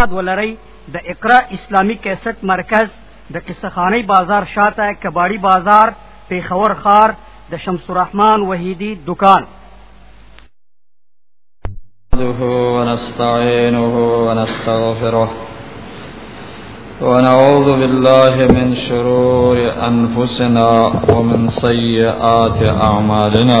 یاد ولرئ د اقرا اسلامی کیسټ مرکز د قصخانی بازار شاته کباړی بازار پیښور خار د شمس الرحمن وحیدی دکان نحمده ونستعينه ونستغفره ونعوذ بالله من شرور أنفسنا ومن سيئات أعمالنا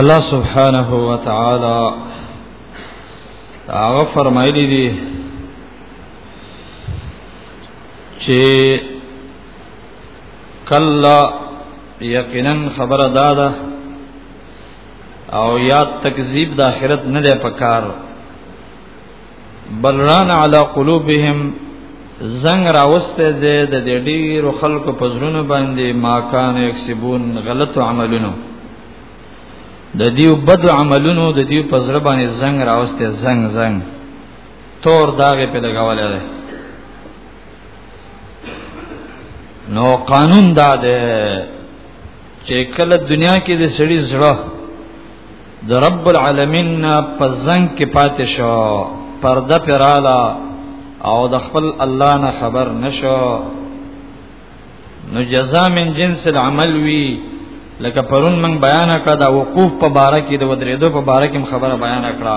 الله سبحانه وتعالى هغه فرمایلی دی چې کلا یقینا خبر دادا او یا تکذیب د آخرت نه ده پکار بلران علی قلوبهم زنګ راوسته دې د دې ډیرو خلکو په زړونو باندې ماکان یکسبون غلط عملونو د دیو بد عملونو د دیو په زړه باندې زنګ راوسته زنګ زنګ تور داغه په لګاولې ده نو قانون دا ده چې کله دنیا کې د سړي زړه د رب العالمین په زنګ کې پاتې شو پرده پراله او د خپل الله نه خبر نشو نو جزاء من جنس العمل وی لکه پرون من بیان کړه دا وقوف په باره کې د ودریدو په باره کې خبره بیان کړه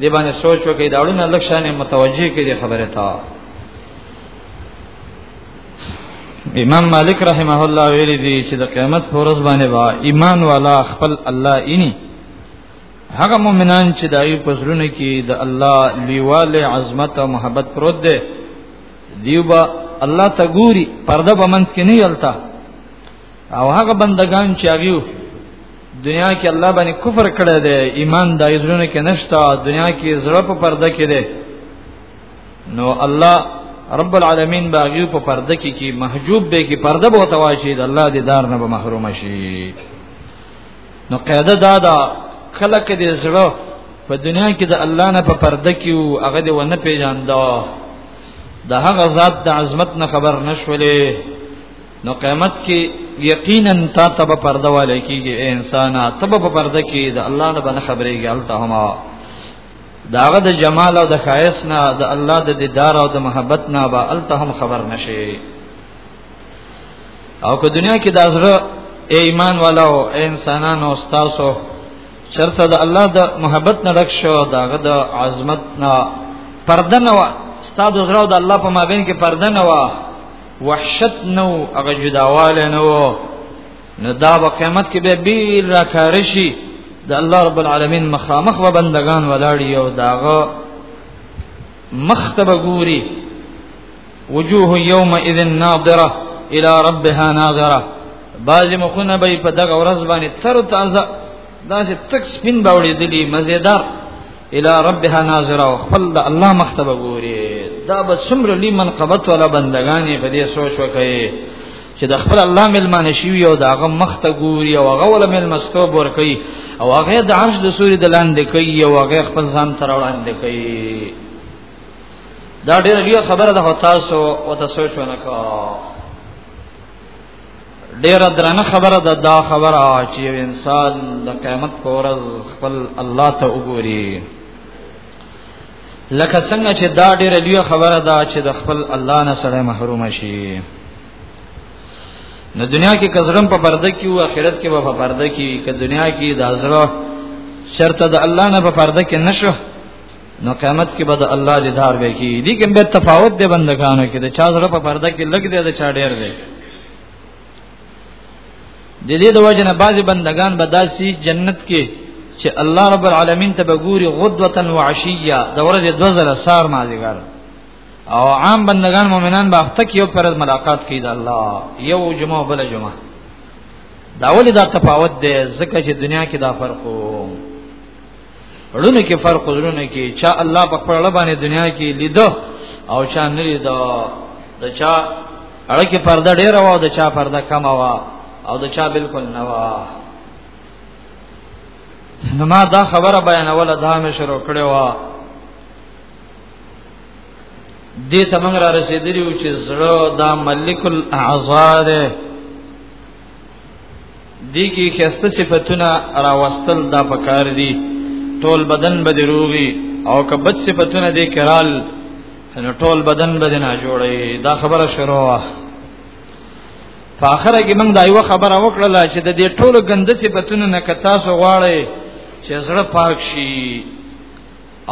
دی باندې سوچ وکړئ دا ډول لکشانه متوجي کې دی خبره تا امام مالک رحمه الله ویل دي چې د قیامت پر ورځ باندې با ایمان والا خپل الله اینی هغه مؤمنان چې دایو پسرونه کې د الله لیواله عظمت او محبت پروت دی دیوبا الله ته ګوري پرده بمنځ کې نه یلتا او هغه بندگان چې هغه دنیا کې الله باندې کفر کړی دی ایمان د ایزونه کې نشتا دنیا کې زړه په پرده کې دی نو الله رب العالمین باغیو په پرده کې کې محجوب به کې پرده به تواشي د الله د دار نه به محروم شي نو قاعده دا دا کله کې د زړه په دنیا کې د الله نه په پرده کې او هغه د ونه پیژاندا د هغه ذات د عظمت نه خبر نشولې نو قیامت کې یقینا تا تب پرده والے کیږي اے انسان تب په پرده کې د الله نه باندې خبرېږي الته هما داغه د جمال او د خایس نه د الله د دیدار او د محبت نه با الته هم خبر نشي او که دنیا کې د ازره اے ایمان والو اے انسانانو استادو چرته د الله د محبت نه ډک شو داغه د عظمت نه پرده نه وا استاد زړه د الله په مابین کې پرده نه وا وحشت نو هغه جداواله نو نو دا په قیامت کې به بیل را کار شي د الله رب العالمین مخامخ و بندگان ولاړی او داغه مختب ګوري وجوه یومئذ ناظره الى ربها ناظره باز مخونه به په دغه ورځ باندې تر تازه دا چې تک سپین باوړې دلی مزیدار الى ربها ناظره او خپل د الله مختبه ګوري دا به څومره لوی منقبت ولا بندگانې په دې سوچ وکړي چې د خپل الله ملمانه شي او دا غم مخته ګوري او هغه ول ملمستوب ور کوي او هغه د عرش د سوري د لاندې کوي او هغه خپل ځان تر وړاندې کوي دا ډېر لوی خبره ده تاسو او تاسو شو نه کوه ډیر درنه خبره ده دا خبره چې یو انسان د قیامت پر ورځ خپل الله ته وګوري لکه څنګه چې دا ډیر لوی خبره ده چې د خپل الله نه سره محروم شي نو دنیا کې کزرم په پرده کې او آخرت کې په پرده کې ک دنیا کې د ازره شرط د الله نه په پرده کې نشو نو قیامت کې به د الله دیدار به کی دي کوم به تفاوت دی بندگانو کې د چا زړه په پرده کې لګ دی د چا ډیر دی د دې د وجنه بعضی بندگان به داسي جنت کې چې الله رب العالمین ته بګوري غدوتن وعشیه د ورځې د وزره سار مازیګر او عام بندگان مؤمنان به اخته کې یو پر ملاقات کوي د الله یو جمعه بل جمعه دا ولې دا تفاوت دی ځکه چې دنیا کې دا فرق وو ړونه کې فرق ورونه کې چا الله په خپل باندې دنیا کې لیدو او چا نه لیدو د چا اړه کې پرده ډیر و او د چا پرده کم و او د چا بالکل نه و نو ما دا خبره بیانوله دا مې شروع کړې و دې تمنګ را رسیدلی چې زړه دا ملک الاعضاء دی کې خسته صفاتونه راوستل دا پکار دي ټول بدن به دروغي او کبد صفاتونه دې کرال نو ټول بدن به نه جوړي دا خبره شروع وه په اخره کې موږ دا یو خبره وکړه چې د دې ټولو ګنده صفاتونو نه کتا سو غواړي چې زړه پاک شي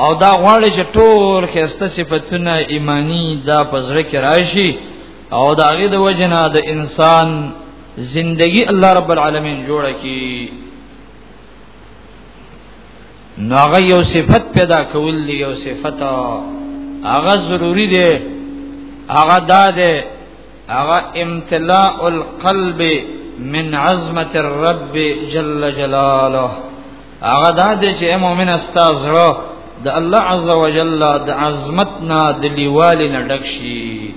او دا غواړي چې ټول خسته صفاتونه ایمانی دا پزړه کې راشي او دا غي د وجنه د انسان زندگی الله رب العالمین جوړه کی نو هغه یو صفت پیدا کول دی یو صفت هغه ضروری دی هغه دا دی هغه امتلاء القلب من عظمت الرب جل جلاله هغه دا دی چې مؤمن استاد زړه د الله عز وجل د عظمت نه د لیوال نه ډک شي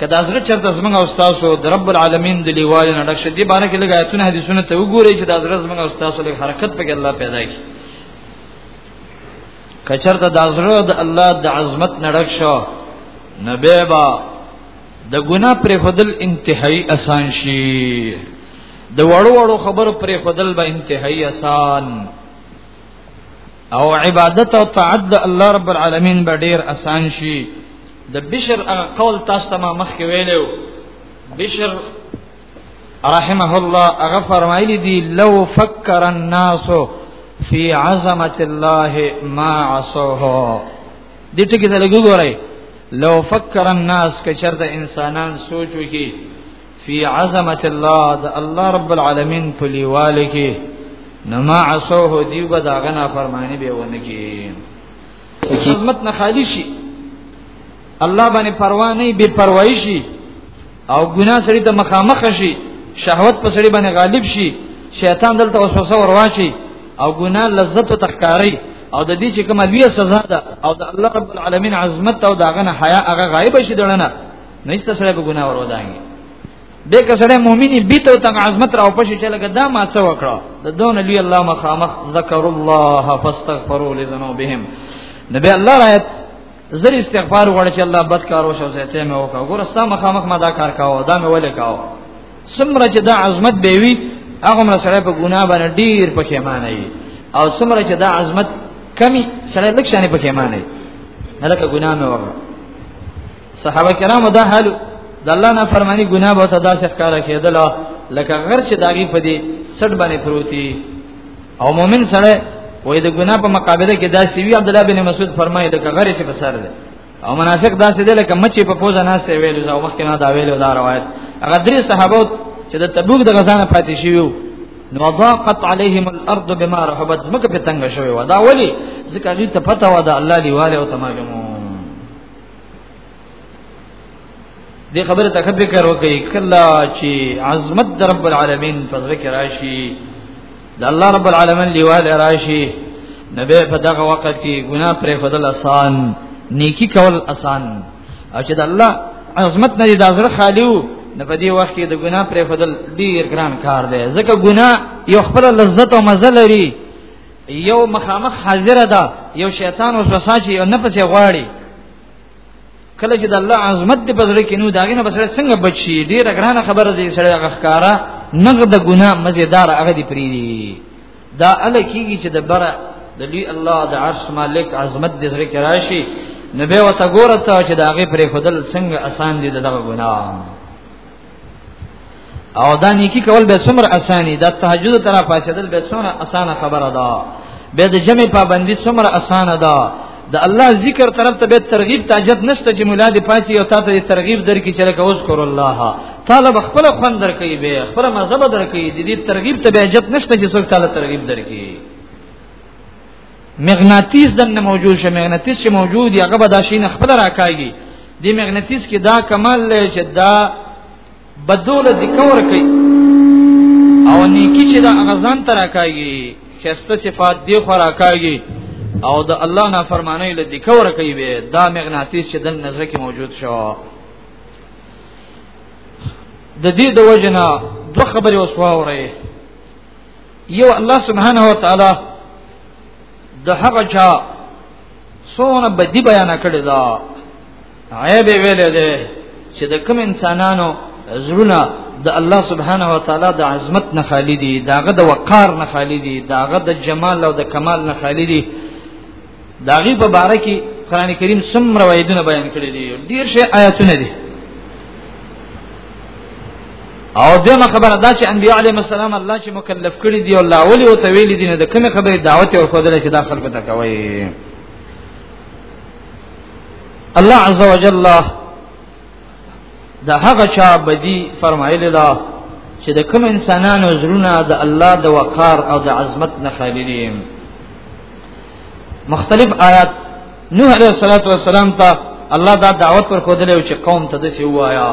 کدا زړه چرته زمنګ او تاسو د رب العالمین د لیوال نه ډک شي دی باندې کې لګایتونه حدیثونه ته وګورئ چې د زړه زمنګ او تاسو له حرکت په کې الله پیدا کی کچرته د زړه د الله د عظمت نه ډک شو نبیبا د ګناه پر خدل انتهایی اسان شي د وړو وړو خبرو پرې خدل به انتهایی آسان او عبادت او طاعت د الله رب العالمین به ډیر آسان شي د بشر هغه قول تاسو ته ما مخکې ویلو بشر رحمه الله هغه فرمایلی دی لو فکر الناس فی عظمت الله ما عصوه دې ټکی ته لګو ګورئ لو فکر الناس کچر د انسانان سوچو کې فی عظمت الله د الله رب العالمین په لیواله کې نما عصوه دی به دا غنا فرمانی به ونه کې عظمت نه خالی شي الله باندې پروا نه بي پروايي شي او ګناه سړي ته مخامخ شي شهوت په سړي باندې غالب شي شیطان دلته وسوسه ورواچي او ګناه لذت او تخکاری او د دې چې کومه لوی سزا ده او د الله رب العالمین عظمت او داغه نه حیا هغه غایب شي دړنه نشته سره په ګناه ور ودانګي به کسره مؤمنی بیت او تنگ عظمت را پښې چې لګه دا ما څه وکړه د دون لوی الله مخامخ ذکر الله فاستغفروا لذنوبهم نبی الله رايت زر استغفار وړ چې الله بد کارو شو زه ته مې وکړه ګور استا مخامخ ما دا کار کاوه دا مې ولې کاوه سمره چې دا عظمت به وي هغه مر سره په ګناه باندې ډیر پښیمان وي او سمره چې دا عظمت کمی سره لکشانه پښیمان وي هلکه ګناه مې وکړه صحابه کرامو دا حال د الله نه فرمانی ګناه به تدا څخکار کېدل لکه غر چې داغي په دې سټ باندې پروتي او مؤمن سره وې د ګناه په مقابله کې دا سیوی عبد الله بن مسعود فرمایي لکه غر چې په سر ده او منافق دا څه دی لکه مچې په پوزا ناشته ویلو زو مخکې نه دا ویلو دا روایت هغه درې صحابه چې د تبوک د غزانه پاتې شیو نو ضاقت عليهم الارض بما رحبت زمکه په تنگ شوی و دا ولی ځکه دې ته پته و دا الله دی والي او تمامو دې خبره ته فکر وکړئ کله چې عظمت در رب العالمین په ذکر راشي د الله رب العالمین لیواله راشي نبی په دغه وخت کې ګناه پرې خدل آسان نیکی کول آسان او چې د الله عظمت نه د ازره خالیو نه په دې وخت کې د ګناه پرې خدل ډیر ګران کار دی ځکه ګناه یو خپل لذت او مزه لري یو مخامخ حاضر ده یو شیطان اوس وساچي یو نفس یې غواړي کله چې د الله عظمت دې پزړه کې نو داګه نه بسره څنګه بچي ډیره ګرانه خبره دې سره غخکارا نقد ګناه مزیدار هغه دې پری دي دا ال کیږي چې د بره د لوی الله د عرش مالک عظمت دې سره کې راشي نبي وته ګورته چې داګه پرې خدل څنګه اسان دي دغه ګناه او دا نیکی کول به څومره اساني د تهجد تر پاتېدل به څومره اسانه خبره ده به د جمع پابندي څومره اسانه ده د الله ذکر طرف ته به ترغیب تاجت نشته چې مولا دې پاتې او تاسو دې ترغیب درکې چې لکه وذكر الله طالب خپل خوان درکې به خپل مذهب درکې دې ترغیب ته به اجت نشته چې څوک تعالی ترغیب درکې مغناطیس دنه موجود شه مغناطیس چې موجود دی هغه به دا شي نه خپل راکاږي دی مغناطیس کې دا کمال لري چې دا بدول د کور کوي او نیکی چې دا غزان تر راکاږي خسته صفات دی خو راکاږي او د الله نه فرمانه له دې کور کوي به دا مغناطیس چې د نظر کې موجود شو د دې د وجنه دوه خبرې وسوه وره یو الله سبحانه و تعالی د هغه چا سونه بدی بیان کړی دا عیب ویل دی چې د کوم انسانانو زړونه د الله سبحانه و تعالی د عظمت نه خالی دي داغه د وقار نه خالی دي داغه د جمال او د کمال نه خالی دي داغي په باره کې قران کریم سم روایتونه بیان کړی دي ډیر شی آیاتونه دي او دغه خبره دا چې انبیاء علیهم السلام الله چې مکلف کړی دی الله اولی او تویل دي نه د کومه خبره دعوت او خدای چې داخل پتا کوي الله عز وجل دا هغه چا بدی فرمایلی دا چې د کوم انسانانو زړونه د الله د وقار او د عظمت نه خالي دي مختلف آیات نوح علیه الصلاۃ والسلام ته الله دا دعوت ورکړه چې قوم ته دسی وایا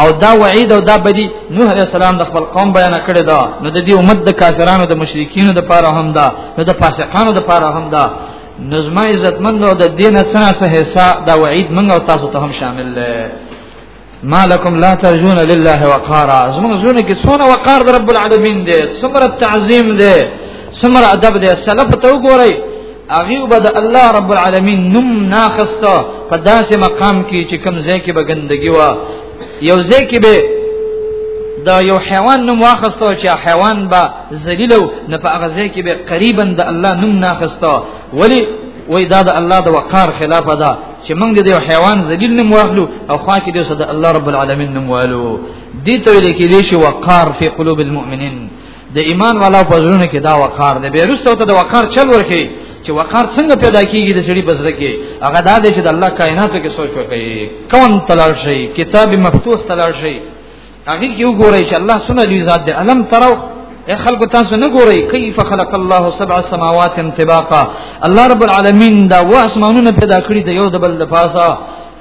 او دا وعید او دا بدی نوح علیہ السلام د خپل قوم بیان کړی دا نو د دې امت د کافرانو د مشرکین د پاره هم دا نو د فاسقانو د پاره هم دا نظم عزتمند او د دین سره سه حصہ دا وعید منګ او تاسو ته هم شامل دی مالکم لا ترجون لله وقارا زموږ زونه کې څونه وقار د رب العالمین دی څومره تعظیم دی سمر ادب دې سلف ته وګورئ اغي وبد الله رب العالمین نم ناخست په داسې مقام کې چې کم ځای کې بغندګي وا یو ځای کې به دا یو حیوان نوم واخستو چې حیوان با ذلیل نه په هغه ځای کې به قریبا د الله نوم ناخستو ولی وای دا د الله د وقار خلاف ده چې موږ د حیوان ذلیل نوم واخلو او خوا کې د صد الله رب العالمین نوم والو دي ته لیکي دي شي وقار فی قلوب المؤمنین د ایمان والا په زړه کې دا وقار دی به رسو ته د وقار چل ورکي چې وقار څنګه پیدا کیږي د سړي بزره کې هغه دا دی چې د الله کائناتو کې سوچ وکړي کون تلل شي کتاب مفتوح تلل شي هغه کې وګورئ چې الله سونه لوی ذات دی علم ترو اے خلق تاسو نه ګورئ کیف خلق الله سبع سماوات طباقا الله رب العالمین دا و اسمانونه پیدا کړی د یو د بل د پاسه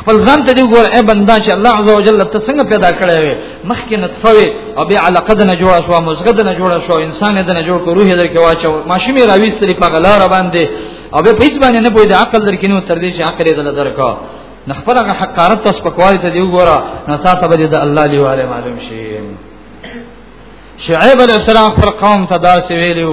خپل ځان ته دی ګور اے بندا چې الله عزوجل ته څنګه پیدا کړی وي مخکې نطفه وي او بیا علاقه د نه جوړ شو مزګه د نه جوړ شو انسان د نه جوړ کو روح در کې واچو ماشي مې راويستلې په غلار باندې او به پیس باندې نه پوي د عقل در کې نو تر دې چې عقل یې دل درکا نخبره حقارت تاسو په کوالي ته دی ګور نو تاسو به د الله لیواله معلوم شي شعیب علیہ السلام پر قوم ته دا سویلو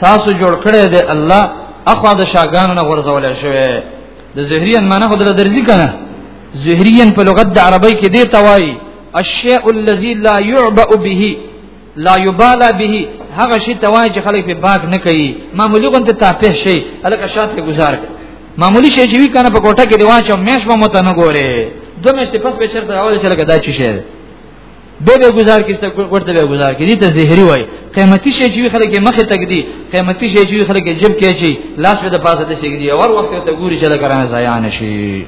تاسو جوړ کړی دی الله اخوا د شاګانو نه غورځول شوی د زهرین معنی خو دل درځي کنه زهرین په لغت د عربی کې دی توای الشیء الذي لا يعبأ به لا يبالى به هغه شی توای چې خلک په باک نه کوي معمولی غون ته تاپه شي الکه شاته گزار کوي معمولی شی چې وی کنه په کوټه کې دی واچو مېش به مت نه ګوره دوه مېشتې پس به چرته راوځي چې لکه دا چی شي به به گزار کیسته ورته به گزار کی دي ته زهري وای قیمتي شی چې خلک مخه تک دي قیمتي شی چې خلک جب کې شي لاس به د پاسه د شي دي اور وخت ته ګوري چې د کرانه ضایع نشي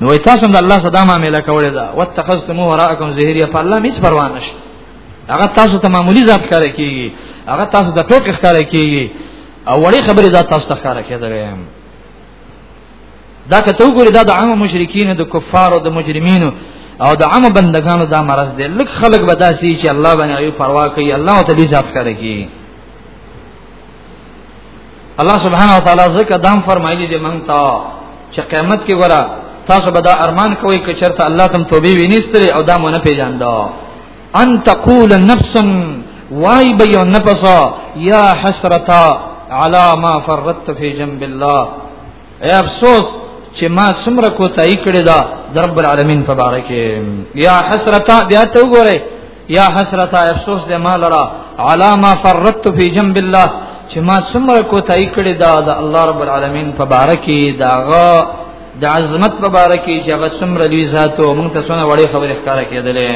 نو تاسو هم د الله صدا ما مله کولې دا واتخذتم وراءکم زهري په الله هیڅ پروا نشته هغه تاسو ته معمولی ذات کار کیږي هغه تاسو د ټوک ښکار کیږي او وړي خبره ذات تاسو ته ښکار کیږي دا کته وګوره دا د عام مشرکین د کفارو د مجرمینو او د عام بندگانو دا مرض دی لک خلق به داسي چې الله باندې ایو پروا کوي الله ته دې ځات کوي الله سبحانه وتعالى زکه دام فرمایلی دی مونږ ته چې قیامت کې ګورا تاسو به دا ارمان کوئ چې چرته الله تم توبې وینیستره او دا مونږ نه پیژاندو ان تقول نفس وای به یو نفس یا حسرتا علی ما فرطت فی جنب الله اے افسوس چې ما څومره کوتای کړی دا رب العالمین تبارک یا حسرتا بیا ته وګوره یا حسرتا افسوس دې ما لرا علی ما فرطت فی جنب الله چې ما څومره کوتای کړی دا د الله رب العالمین تبارک داغه د عظمت په باره کې چې هغه څومره لوی ذات او موږ ته څونه وړې خبرې ښکاره کېدلې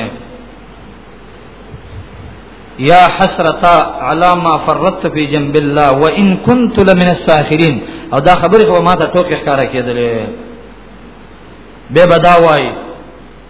یا حسرتا علی ما فرطت فی جنب الله وان كنت لمن الساخرین او دا خبرې خو ما ته ټوکې ښکاره کېدلې به بداوای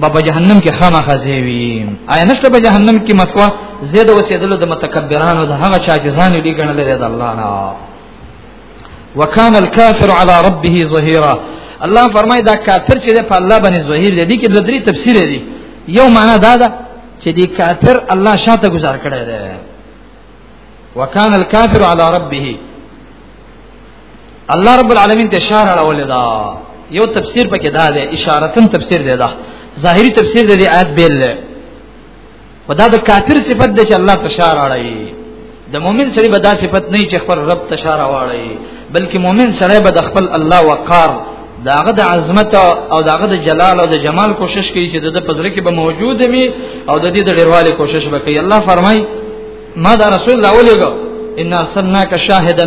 با په جهنم کې خامخا زیوی آیا نشته په جهنم کې متوا زید وسیدل د متکبرانو د هغه چا چې ځان یې ګڼل دی د الله نه وکان الکافر علی ربه ظهیرا الله فرمای دا کافر چې په الله باندې ظهیر دی کې د درې تفسیر دی یو معنا دا ده چې دی کافر الله شاته گذار کړی دی وکان الکافر علی ربه الله رب العالمین ته اشاره راولې دا یو تفسیر پکې دا دی اشارتن تفسیر دی دا ظاهری تفسیر دی آیت بیل ودا د کافر صفت دی چې الله تشار اړای د مؤمن سړي به دا صفت نه چې خپل رب تشار واړی بلکې مؤمن سړی به د خپل الله وقار داغه د عظمت او داغه د جلال او د جمال کوشش کوي چې د پزره کې به موجود وي او د دې د ډیرواله کوشش وکړي الله فرمای ما دا رسول الله ولېګو ان ارسلناک شاهدا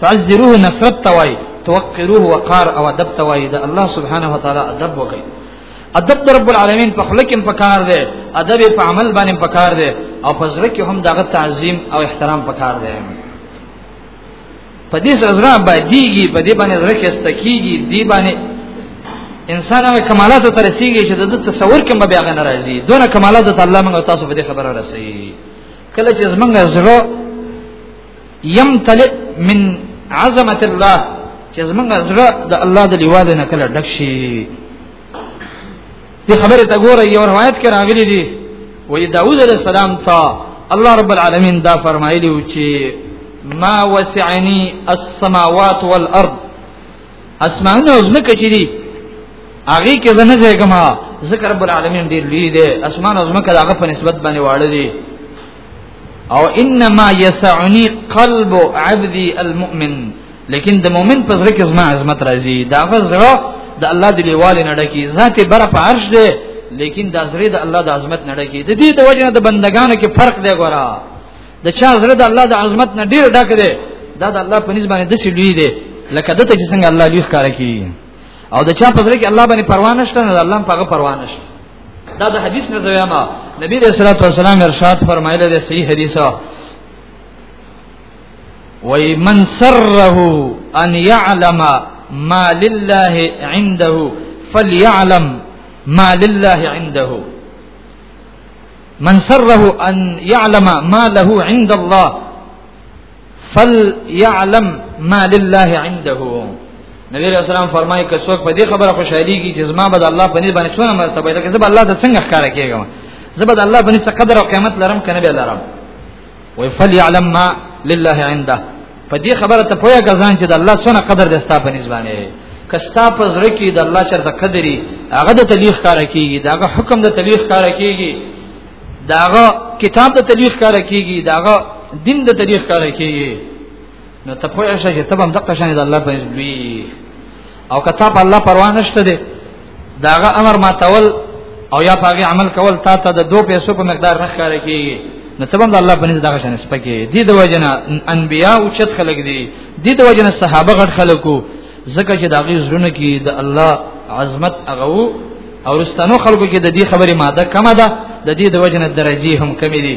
تعذروه نصرت توای توقروه وقار او ادب توای د الله سبحانه و تعالی ادب وکي ادب د رب العالمین په خلق کې پکار دی ادب په عمل باندې پکار دی او په زړه کې هم دغه تعظیم او احترام پکار دی په دې سره زړه باندېږي په دې باندې زړه کې استکیږي دې باندې انسان هغه کمالات ته رسیږي چې د تصور کې به هغه ناراضي دونه کمالات ته الله موږ تاسو په دې خبره رسي کله چې زمونږ زړه يم تلئ من عظمت الله چې زمونږ زړه د الله د لیواد نه کله ډک شي دې خبره ته ګوره یو روایت کې راغلي دي وې داوود علیه السلام ته الله رب العالمین دا فرمایلی و چې ما وسعنی السماوات والارض اسمانونه او زمکه چې دي هغه کې زنه ځایګه ما ذکر رب العالمین ډیر لوی دی اسمان او زمکه هغه په نسبت باندې واړه دي او انما يسعني قلب عبدي المؤمن لیکن د مؤمن په زړه کې زما عظمت راځي دا غزړه د الله د لیوال نه ډکی ذات بر په عرش دی لیکن دا زړه د الله د عظمت نه ډکی د دې د وجه د بندگانو کې فرق دی ګورا د چا زړه د الله د عظمت نه ډیر ډک دی دا د الله په نسبت باندې د شلوی دی لکه د ته چې څنګه الله لوی ښکار کوي او د چا په زړه کې الله باندې پروا نشته نه الله په هغه پروا نشته دا د حدیث نه زویا ما نبی رسول الله صلی الله علیه وسلم ارشاد فرمایلی دی صحیح حدیث وای من سره ان يعلم ما لله عنده فليعلم ما لله عنده من سره ان يعلم ما له عند الله فليعلم ما لله عنده نبی علیہ السلام فرمایي که څوک په دې خبره خوشحالي کی چې زما به الله په دې باندې څونه مرتبه لکه زه به الله د څنګه ښکار کېږم زه به الله باندې څه قدر او قیمت لرم کنه به لرم وای فلیعلم ما لله عنده په دې خبره ته پوهه کزان چې د الله سونه قدر د ستا په نسبانه کستا په زړه کې د الله چرته قدرې هغه د تلیخ کار کیږي داغه حکم د تلیخ کار کیږي داغه کتاب د تلیخ کار کیږي داغه دین د تلیخ کار کیږي نو ته پوهه شې چې تبم دغه شان د الله په نسبت او کتاب الله پروا نشته دی داغه امر ما تول او یا پاغي عمل کول تا ته د دوه پیسو په مقدار نه ښکار کیږي نو تبم د الله په نزد دغه شان سپکه دي د وجنه انبیا او چت خلق دي دي د وجنه صحابه غټ خلکو زکه چې داغي زرونه کې د الله عظمت هغه او رستانو خلکو کې د دې خبرې ماده کمه ده د دې د وجنه درجه هم کمې دي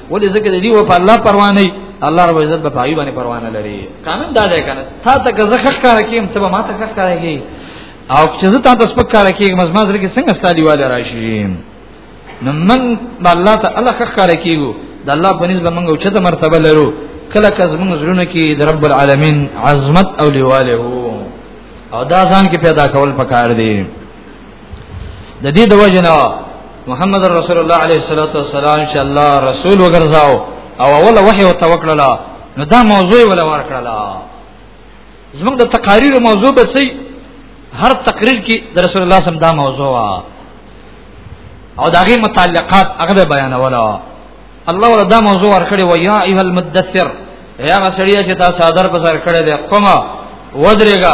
ولې ځکه د دې په الله پروا نه الله رب عزت به پای باندې پروا نه لري قانون دا دی کنه تا ته که زخه کار کیم ته ما ته کار کوي او چې زه تا ته سپک کار کوي مزما زره کې څنګه ستالي واله راشي نو من الله ته الله خخ کار کوي د الله په نسبت موږ چته مرتبه لرو کله کز موږ زرونه کې د رب العالمین عظمت او لیواله او دا ځان کې پیدا کول پکار دی د دې د وجنه محمد رسول الله عليه الصلاه والسلام چې الله رسول وګرځاو او اول وحي او توکل نو دا موضوع ولا ورکړه زموږ د تقاریر موضوع به سي هر تقریر کې د رسول الله سم دا موضوع او دا غي متعلقات هغه بیان ولا الله ولا دا موضوع ورکړي و یا ایه المدثر یا مسړیا چې تاسو صادر بازار کړی دی قومه ودرېګا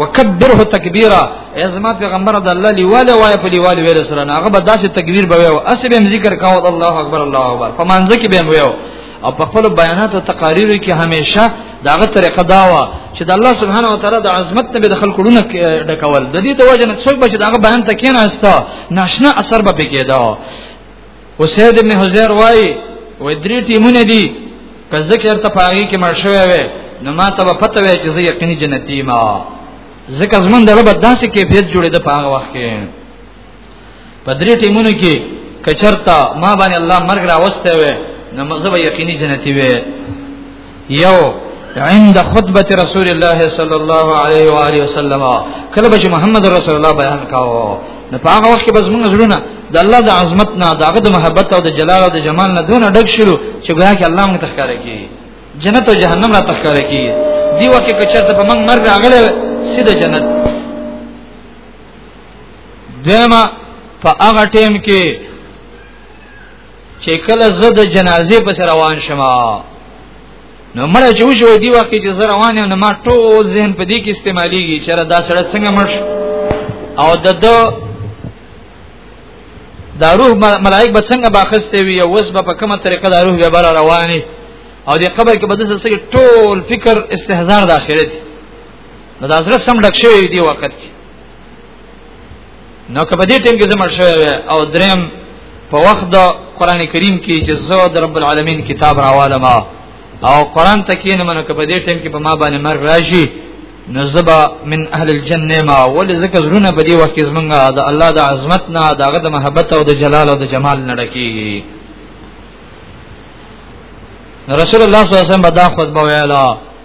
وکبره تکبیرا ازما پیغمبر د الله لیواله وای په لیواله ویل سره هغه به داسې تکبیر به ویو اسې به ذکر کاوه الله اکبر الله اکبر په منځ کې به ویو او په خپل بیانات او تقاریر کې همیشه داغه طریقه دا و چې د الله سبحانه و تعالی د عظمت نه به د خلکو لونه ډکول د دې د وجه نه څوک به چې داغه بیان ته کېناسته ناشنا اثر به پکې دا وسید ابن حزیر وای و درې ټیمونه دي که ذکر ته پاږي کې مرشوي وي نو ما ته پته وي چې زه یقیني جنتی ما ځکه زمون د رب داسې کیفیت جوړې د پاغه وخت کې په درې ټیمونو کې کچرتا ما باندې الله مرګ راوسته وي نو مزه یقیني جنتی وي یو عند خطبه رسول الله صلی الله علیه و آله وسلم کله چې محمد رسول الله بیان کاوه نو په هغه وخت کې بس موږ زړونه د الله د عظمت نه دغه د محبت او د جلال او د جمال نه دونه ډک شلو چې ګویا کې الله موږ تخکاره کی جنت او جهنم را تخکاره کی دی وخت کې چرته په موږ مرګ راغله سیده جنت دیمه په هغه ټیم کې چې کله زه د جنازې په سر روان شم نو مړ چې وشو دی وخت چې زه روان یم نو ما ټول ذهن په دې کې استعماليږي چې را دا سره څنګه مړ او د دو دا روح ملائک به څنګه باخسته وي او وس به په کومه طریقه دا روح به بار رواني او د قبر کې به د څه ټول فکر استهزار د اخرت نو دا زړه سم ډک شوی دی وخت کې نو کبه دې ټیم کې زمړ شوی او دریم په وخت د قران کریم کې چې زو د رب العالمین کتاب راواله ما او قران ته کې نه منو کبه دې ټیم کې په ما باندې مر راشي نزبا من اهل الجنه ما ول ذکر زرونه په دې وخت کې زمونږه د الله د عظمت نه دغه د محبت او د جلال او د جمال نه ډکیږي رسول الله صلی الله علیه وسلم دا خطبه ویلا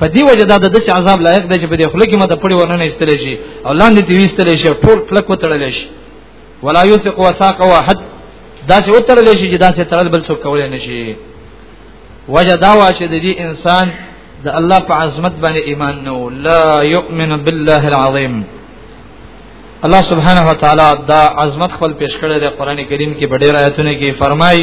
په دی وجه دا د دې عذاب لایق دی چې په دې خله کې ماته پړي ورننه استل شي او لاندې دی وستل شي ټول کلک وتړل شي ولا یثق وثاق واحد دا چې وتړل شي چې دا چې تړل بل څوک کولای نشي وجه دا وا چې د دې انسان د الله په عظمت باندې ایمان نو لا یؤمن بالله العظیم الله سبحانه وتعالى دا عظمت خپل پیش کړی دی قران کریم کې په ډیر آیتونو کې فرمایي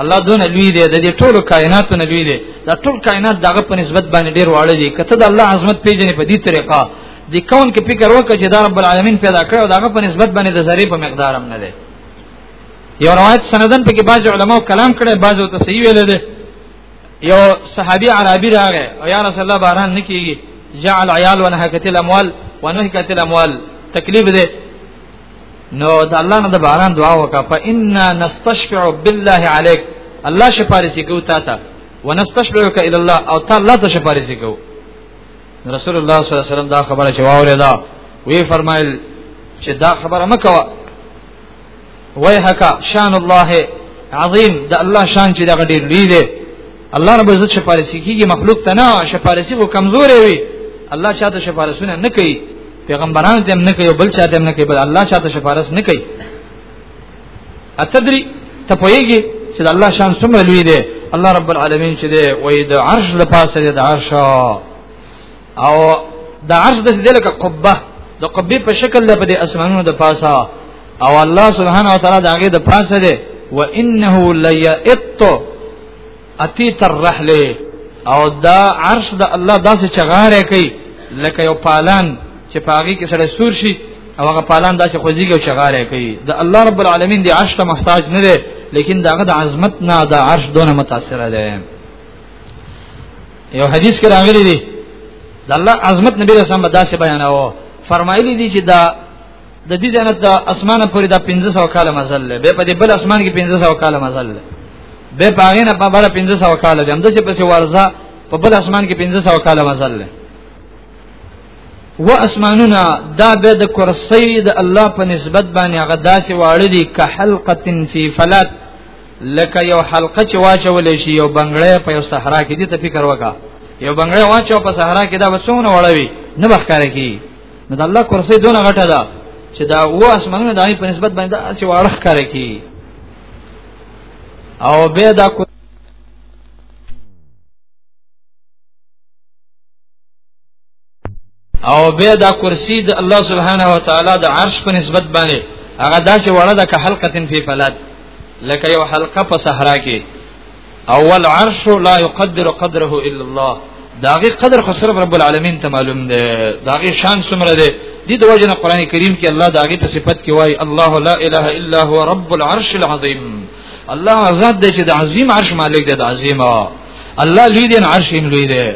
الله دون لوی دی د دې ټولو کائناتو نه لوی دی دا ټول کائنات دغه په نسبت باندې ډیر واړه دي کته د الله عظمت پیژنې په دې طریقه د کون کې فکر وکړي چې دا رب العالمین پیدا کړو دغه په نسبت باندې د ذری په مقدار هم نه دی یو روایت سندن په کې بعض علماو کلام کړي بعض ته صحیح ویل دي یو صحابي عربي راغی او یا رسول الله باران نکیږي جعل عيال ونهكت الاموال ونهكت الاموال تکلیف ده نو د الله نه د باران دعا وکړه فإنا نستشفع بالله عليك الله شفارسي کو تا ته ونستشفعك الى الله او تا الله ته شفارسي کو رسول الله صلی الله علیه وسلم دا خبره چې واورې دا وی فرمایل چې دا خبره مکوا وای حقا شان الله عظیم د الله شان چې دا ډیر لوی دی الله رب عزت شفارسی کیږي مخلوق ته نه شفارسی کو کمزورې وي الله چاته شفارسونه نه کوي پیغمبران ته نه کوي بل چاته نه کوي بل الله چاته شفارس نه کوي اتدري ته پويږي چې الله شان څومره لوی دی الله رب العالمین چې دی وې د عرش لپاسه دی د عرش او د عرش د دې لکه قبه د قبه په شکل د په اسمانونو د پاسه او الله سبحانه و تعالی د هغه د پاسه دی و انه لیئت اتی تر رحله او دا عرش د الله داسې چغاره کوي لکه یو پالان چې پاغي کې سره سور شي او هغه پالان داسې خوځيږي او چغاره کوي د الله رب العالمین دی عرش ته محتاج نه دی لیکن داغه د عظمت نه د عرش دونه متاثر دی یو حدیث کې راغلی دی د الله عظمت نبی رسول الله داسې بیاناوه فرمایلی دی چې دا د دې جنت د اسمانه پورې دا 1500 کاله مزل له به په دې بل اسمان کې 1500 کاله مزل له به پاغې نه په بل 1500 کاله د همدې پسې ورزه په بل اسمان کې 1500 کاله مزل له و اسمانونه دا به د کرسی د الله په نسبت باندې هغه داسې واړه دي که حلقه فی فلات لکه یو حلقه چې واچول شي یو بنگړی په یو صحرا کې دي ته فکر وکا یو بنگړی واچو په صحرا کې دا وسونه وړوي نه بخکاره کی نو د الله کرسي دونه غټه ده چې دا و اسمانونه دای په نسبت باندې اسی واړه کار کوي او به دا کو او به دا کرسی د الله سبحانه و تعالی د عرش په نسبت باندې هغه داسې وړه ده که حلقه فی فلات لکه یو حلقه په صحرا کې اول عرش لا يقدر قدره الا الله داغه قدر خو صرف رب العالمین ته معلوم دی داغه شان څومره دی د دې وجه نه قران کریم کې الله داغه په صفت کې وایي الله لا اله الا هو رب العرش العظیم الله ذات دی چې د عظیم عرش مالک دی د عظیم الله لوی دی عرش هم لوی دی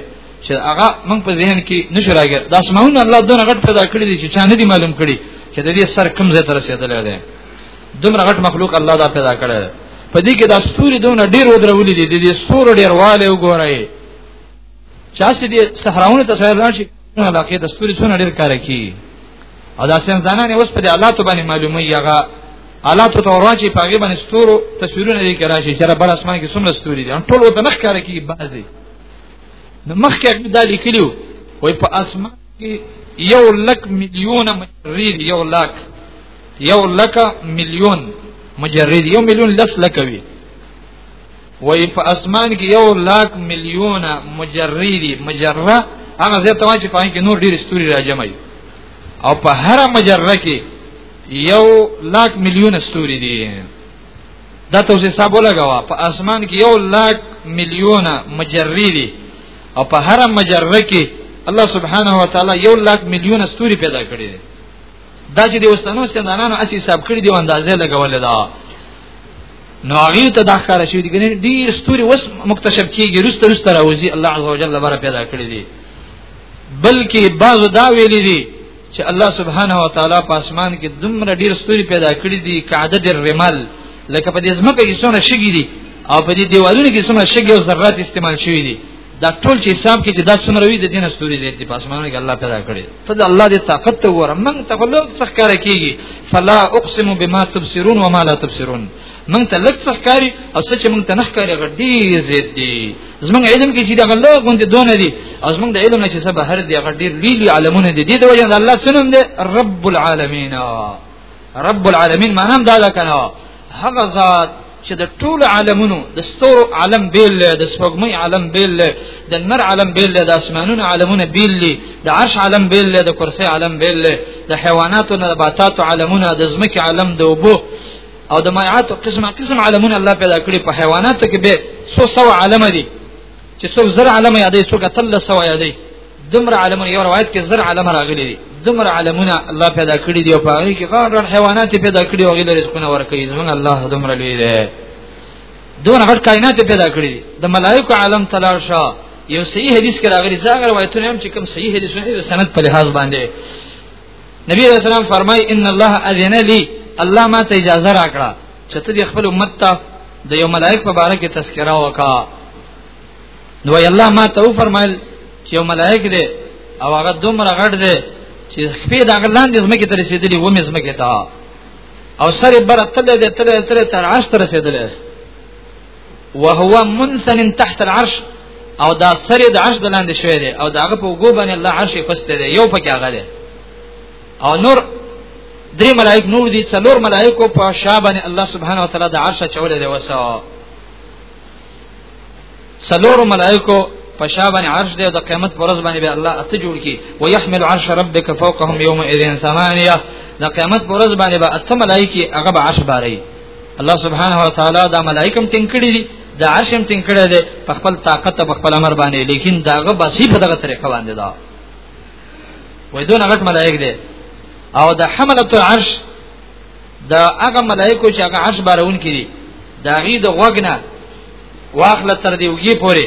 چې هغه موږ په ذهن کې نشو راګر دا سمون الله دونه غټ پیدا کړی دي چې چا نه دي معلوم کړی چې د دې سر کم زه تر رسیدل دی دومره غټ مخلوق الله دا پیدا کړی دی په دې کې دا ستوري دونه ډیر ودرولې دي د دې ستورو ډیر والي وګورئ چا چې دې صحراونه ته سره راشي علاقه د ستوري څونه ډیر کار کوي او دا څنګه ځانان اوس په دې الله ته باندې معلومه یغه الله ته ورواچی په هغه باندې ستورو تصویرونه دي کې راشي چې بر اسمان کې څومره ستوري دي ټول وته نخ کار کوي بعضي نو مخکې دا لیکلو وای په اسمان کې یو لک میلیون مجرد یو لک یو لک میلیون مجرد یو میلیون لس لکوي وای په اسمان کې یو لک میلیون مجرد مجره هغه زه ته چې پای کې نور ډیر ستوري راجمعي او په هر مجره کې یو لک میلیون ستوري دي دا ته حساب ولګوا په اسمان کې یو لاک میلیونه مجری دي او په هر مجره کې الله سبحانه و تعالی یو لاک میلیونه ستوري پیدا کړی دي دا چې د وسنو سندانانو اسی حساب کړی دی اندازې لګول دا نو هغه ته دا ښکار شي دي ګنې ډیر ستوري وس مکتشف کیږي رست رست راوځي الله عزوجل لپاره پیدا کړی دي بلکې بعض دا ویلي دي چې الله سبحانه و تعالی په اسمان کې دومره ډیر ستوري پیدا کړی دي کعدد الرمال لکه په دې ځمکه کې څونه شګي دي او په دې دیوالونو کې څونه شګي او ذرات استعمال شوی دي دا ټول چې حساب کې چې دا څومره وي د دینه ستوري زیات دي په اسمانونو کې الله پیدا کړی ته د الله د طاقت ته وره موږ ته په لوګ څخه کار کیږي فلا اقسم بما تبصرون وما لا تبصرون موږ ته لږ څخه کاری او څه چې موږ ته نه ښکاري غډي زیات دي زمونږ علم کې چې دغه لوګ غوندې دون دي او زمونږ د علم چې سبا هر دی هغه ډیر لوی لوی عالمونه دي دي د وجه د الله سنم دی رب العالمین رب العالمین معنی دا ده کنه هغه ذات چې د ټول عالمونو د ستورو عالم بیل د سپوږمۍ عالم بیل د نر عالم بیل د اسمانونو عالمونه بیل د عرش عالم بیل د کرسي عالم بیل د حیواناتو نباتاتو عالمونه د زمکي عالم د وبو او د مایعات قسمه قسم علمونه الله پیدا کړی په حیواناتو کې به سو سو علم دي چې څو زر علم یادې څو کتل سو یادې دمر علمونه یو روایت کې زر علم راغلي دي دمر علمونه الله پیدا کړی دی او په هغه کې غان غان حیوانات پیدا کړی او غیر رزقونه ورکړي ځمن الله دمر لوی دی دون غټ کائنات پیدا کړی دي د ملائکه عالم تلار شاه یو صحیح حدیث کې راغلی ځاګر روایتونه هم چې کوم صحیح حدیثونه د سند په لحاظ باندې نبی رسول الله فرمای ان الله اذن لي الله ما ته اجازه راکړه چې ته د خپل امت ته د یو ملائک په باره کې تذکرہ وکا نو الله ما ته فرمایل چې یو ملائک دی او هغه دومره غټ دی چې خپې د هغه لاندې زمکه ته رسیدلی و مې زمکه ته او سره بر تل دې تل تل تر عاش تر رسیدلی وهو منثن تحت العرش او دا سره د عرش دلاندې شوی دی او داغه په وګو باندې الله عرش پسته دی یو پکې هغه دی او نور درې ملائک نور دي څلور ملائکو په شابه الله سبحانه و تعالی د عرش چولې دی وسو سلور ملائکو پشابن عرش دی د قیامت پر ورځ باندې به الله اته جوړ کی و يحمل عرش ربک فوقهم يوم اذن ثمانيه د قیامت پر ورځ باندې به اته ملائکه هغه به عرش باري الله سبحانه و تعالی دا ملائکم تنکړي دي د عرشم تنکړي دي په خپل طاقت په خپل امر باندې لیکن داغه بسی په دغه طریقه باندې دا وای دون هغه ملائک دي او د حمله العرش دا هغه ملائکو چې هغه عرش بارون کړي دا غي د غوګنه واخله تر دیوږي پوري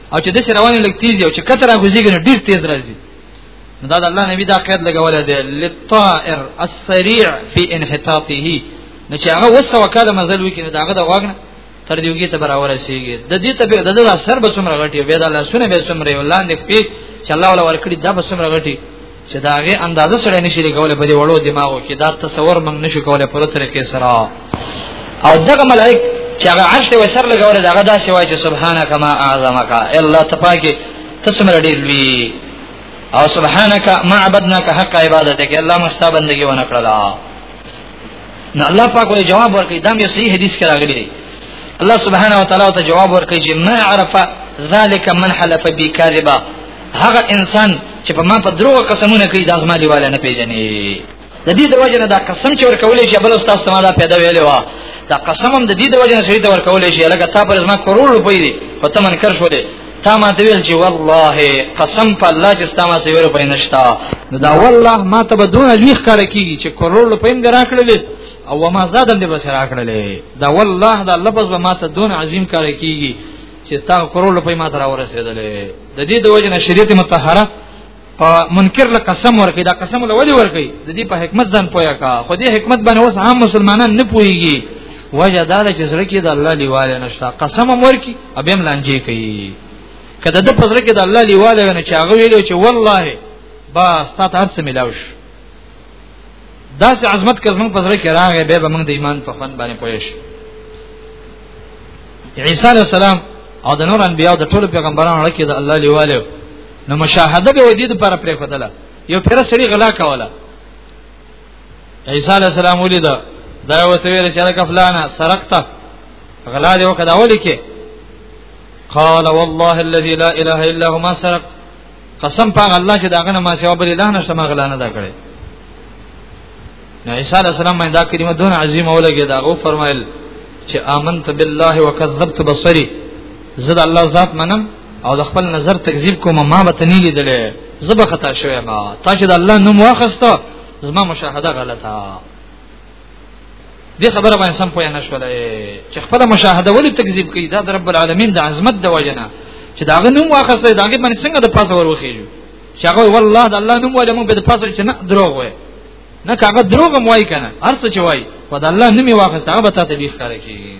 او چې د څه روان لګ تیز او چې کتر غوځيږي ډیر تیز راځي دا د الله نبی دا قید لګولې ده للطائر السريع في انحطاطه نو چې هغه وسه وکاله مزل وکړي دا هغه د واغنه تر دیوګي ته برابر شيږي د دې ته د دې اثر به څومره غټي وي دا لاسونه به څومره ولاندې پی چې الله ولا ورکړي دا به څومره غټي چې دا غي اندازه سره نشي لګول په دې وړو دماغو کې دا تصور موږ نشو کولای په طریقې سره او دغه ملائک چې هغه عرش ته وسر لګول دا غدا سوای چې سبحانك ما اعظمك الا تپاکي تسمر ډیر لوی او سبحانك ما عبدناك حق عبادتك الله مستا بندگی ونه کړل نو الله پاک ولې جواب ورکړي دا مې صحیح حدیث کې راغلی دی الله سبحانه وتعالى ته جواب ورکړي چې ما عرف ذلك من حلف بي كاذبا هغه انسان چې په ما په دروغ قسمونه کوي دا زما دیواله نه پیژني د دې دروازه نه دا قسم چې ورکول شي بل استاد سم دا پیدا ویلې وا دا قسم هم د دې دروازه نه شهید ورکول شي لکه تا پر زما کروڑ روپۍ دي په تمن کر شو دي تا ما ته ویل چې والله قسم په الله چې ستا ما سیور په نشتا نو دا والله ما ته به دونه لوی ښکار کیږي چې کروڑ روپۍ هم راکړل او ما زادم دې بس راکړل دا والله دا لفظ به ما ته دونه عظیم کار کیږي چې ستا کورو لپاره ما تر ورسېدلې د دې د وجه نه شریعت متطهره په منکر له قسم ورکړي دا قسم له ولي ورکړي د دې په حکمت ځان پویا کا خو دې حکمت باندې اوس عام مسلمانان نه پويږي وجه دا چې زړه کې د الله لیواله نشتا قسم ورکي ابم لانجې کوي کله د پزړه کې د الله لیواله نه چې هغه ویلو چې والله با ستاسو هر څه ملاوي دا سه عظمت کز موږ پزره کې راغې به موږ د ایمان په فن باندې پوهیش عیسی علی السلام او د نور انبیاء د ټولو پیغمبرانو لکه د الله لیواله نو مشاهده به دې لپاره پرې کړل یو پیر سړي غلا کوله عیسی علی السلام ولید دا وته ویل چې لکه فلانا سرقته غلا دی وکړه ولې کې قال والله الذي لا اله الا هو ما سرقت قسم په الله چې داغه نه ما سیوا بل اله نشته ما غلا نه دا کړی نو عیسی علی السلام باندې دا کلمه دون عظیم اولګه دا او فرمایل چې آمنت بالله وکذبت بصری زد الله ذات منم او د خپل نظر تکذیب کوم ما به تنی لیدلې زبه خطا شوی ما تا چې د الله نوم واخسته زما مشاهده غلطه دې خبره باندې سم پوه نه شول چې خپل مشاهده ولې تکذیب کوي دا رب العالمین د عظمت د وجنه چې داغه نوم واخصه داغه باندې څنګه د پاسه وروخیږي چې هغه والله د الله نوم ولې موږ په پاسه چې نه دروغ وای نه کاغه دروغ موای کنه هر څه چې وای په د الله نوم واخصه هغه به تاسو به ښکار کیږي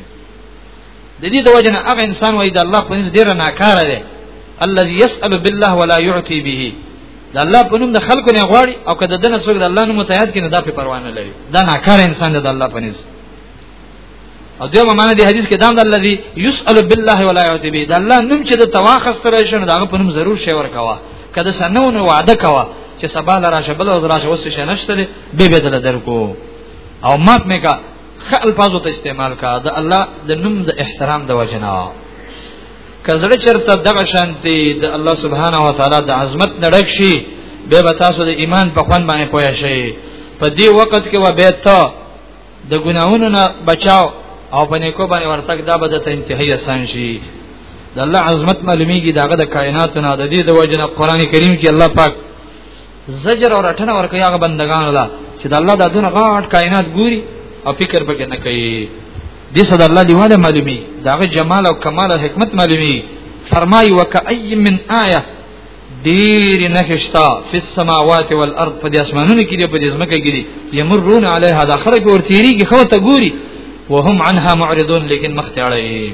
د دې د وجنه هغه انسان وای د الله په نس ډیر ناکار دی الذي يسأل بالله ولا يعطي به د الله په نوم د خلکو نه غواړي او کله دنه څوک د الله نوم ته یاد کینې دا په پروا نه لري دا ناکار انسان دی د الله په نس او دیو معنی دی حدیث کې دا د الذي يسأل بالله ولا يعطي به د الله نوم چې د تواخست راشن دا په نوم ضرور شی ور کوا کله سنو نو وعده کوا چې سبا لراشه بل ورځ راشه وسه شنشته به به دل درکو او مات مې کا خ الفاظو ته استعمال کا د الله د نوم د احترام د وجنا کزړه چرته دغه شانتي د الله سبحانه و تعالی د عظمت نړک شي به به تاسو د ایمان په خوان باندې پوه شئ په دې وخت کې و به ته د ګناونو نه بچاو او په نیکو باندې ورتګ دا به د انتهایی آسان شي د الله عظمت معلومیږي داغه د کائنات نه د دې د وجنه قران کریم کې الله پاک زجر او رټنه ورکوي هغه بندگانو لا چې د الله د دونه غاټ کائنات ګوري او فکر پکې نه کوي دې صد الله دی واده معلومي داغه جمال او کمال او حکمت معلومي فرمای وکای من آیه ډیر نهشتا فی السماوات والارض په دې اسمانونو کې دې په دې ځمکه کې دې یمرون علیها دا خلک ورتیریږي خو ته ګوري وهم عنها معرضون لیکن مخ ته اړي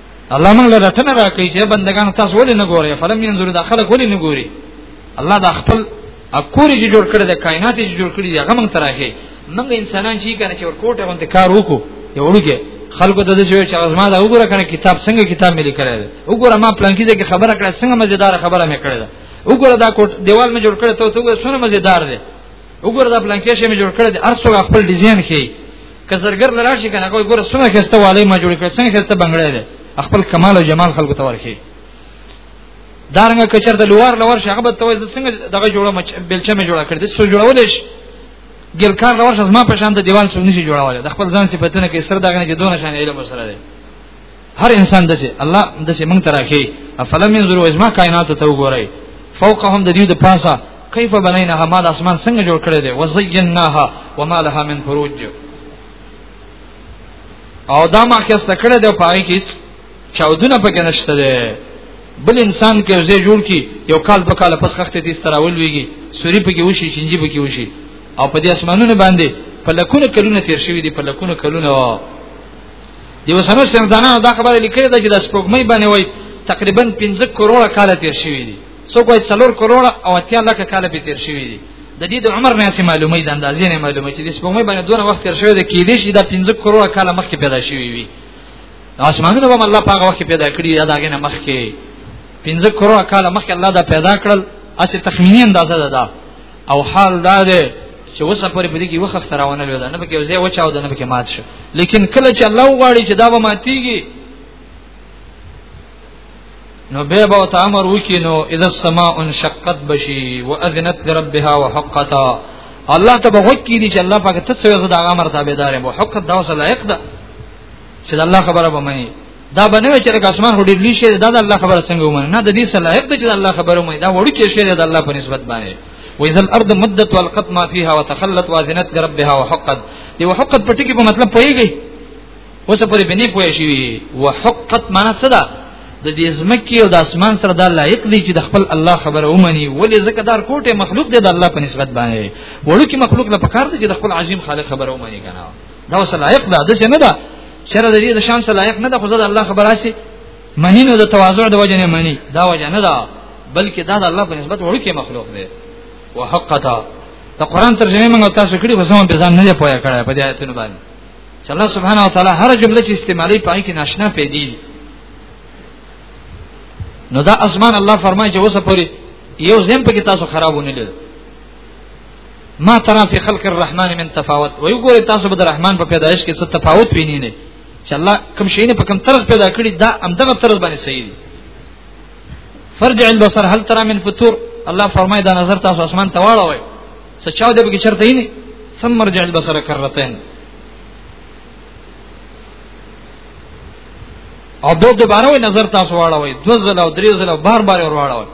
الله موږ له رټنه راکړي چې بندگان تاسو ولې نه ګوري فلم ينظر د خلک ولې نه ګوري الله د خپل اکوري چې جوړ کړی د کائنات چې جوړ کړی هغه موږ تراخي موږ انسانان شي کنه چې ورکوټه باندې کار وکړو یو ورګه خلکو ته د شوی چې ازما دا وګوره کنه کتاب څنګه کتاب ملي کړی دی وګوره ما پلانکی ځکه خبره کړه څنګه مزیدار خبره مې کړې ده وګوره دا کوټ دیوال مې جوړ کړی ته ته وګوره څونه مزیدار دی وګوره دا پلان کې شې مې جوړ کړ دي ارسو خپل ډیزاین خي کزرګر لرا شي کنه کوئی ګوره سمه خسته والي ما جوړ کړ څنګه خسته بنگړې ده خپل کمال او جمال خلکو ته ورخي دارنګ کچر د لوار لور شغه به توې څنګه دغه جوړه مچ بلچه مې جوړه کړ دي سو جوړول شي ګلکار لور شز ما په شان د دیوال سو نشي جوړول د خپل ځان صفاتونه کې سر دغه نه دونه شان علم سره ده هر انسان د سي الله د سي مونږ تراخي افلم ينظروا ازما کائنات ته وګورئ فوقهم د دې د پاسه کیف بنیناها ما د اسمان څنګه جوړ کړی دی وزیناها وما لها من فروج او دا ما خسته کړی دی پاره کې چاودونه پکې نشته دی بل انسان کې ځای جوړ کی یو کال په کال پس خخته دې ستراول ویږي سوري پکې وشي شنجي پکې وشي او په دې اسمانونو باندې په لکونو کلونه تیر شوی دی په لکونو کلونه دی وسنو سندانانو دا خبره لیکلې ده چې د سپوږمۍ باندې وای تقریبا 15 کروڑه کال تیر شوی دی څو کوی 4 کروڑه او 80 لک کال به تیر شوی دی د دې د عمر نه سي معلومه ده اندازې نه معلومه چې د سپوږمۍ باندې دونه وخت تیر شوی دی کې دې شي دا 15 کروڑه کال مخکې پیدا شوی وي اسمانونه به الله پاک وخت پیدا کړی یا داګه نه مخکې 15 کروڑه کال مخکې الله دا پیدا کړل اسی تخمینی اندازه ده دا او حال دا ده چې اوس پر په دې کې وخت راونه لوي دا نه پکې وځي و چاو دا نه پکې مات شي لیکن کله چې الله غواړي چې دا به ماتيږي نو به به تامر وکي نو اذا السماء انشقت بشي واذنت لربها وحقتا الله ته به وکي دي چې الله پاک ته څه زړه امر تابعدار مو حق دا وسه لایق ده چې الله خبره به مې دا بنوي چې لکه اسمان هډیر لوی شي دا د الله خبره څنګه ومنه نه د دې صلاحیت چې د الله خبره ومنه دا وړو کې شي د الله په نسبت باندې واذا الارض مدت والقت ما فيها وتخلت وازنت لربها وحقت دی وحقت پټي کې په مطلب پويږي اوس پرې بنې پوي شي وحقت معنا څه ده د دې زمکي او د اسمان سره دا لایق دی چې د خپل الله خبره ومني ولې ځکه دار کوټه مخلوق دی د الله په نسبت باندې وړو کې مخلوق لپاره کار دی چې د خپل عظیم خالق خبره ومني کنه دا اوس لایق ده د څه نه ده شر د دې د شان سره لایق نه ده خو زه د الله خبره شي منی نو د تواضع د وجه نه منی دا وجه نه ده بلکې دا د الله په نسبت وړوکی مخلوق دی وحقتا د قران ترجمه موږ تاسو کړي خو زموږ به ځان نه پوهه کړه په دې آیتونو باندې چې الله سبحانه و تعالی هر جمله چې استعمالي پای کې ناشنا پیدي نو دا اسمان الله فرمایي چې اوسه پوری یو زم په کې تاسو خرابونه لیدل ما ترى في خلق الرحمن من تفاوت وي ګوره تاسو به الرحمن په پیدایش کې څه تفاوت وینئ نه چې الله کوم شي نه په کوم طرز پیدا کړی دا همدغه طرز باندې صحیح دی فرجع البصر هل ترى من فطور الله فرمای دا نظر تاسو اسمان ته واړوي څه چاو دې به چرته نه ثم رجع البصر کرتين او به دوباره وي نظر تاسو واړوي دو ځله او درې ځله بار بار ور واړوي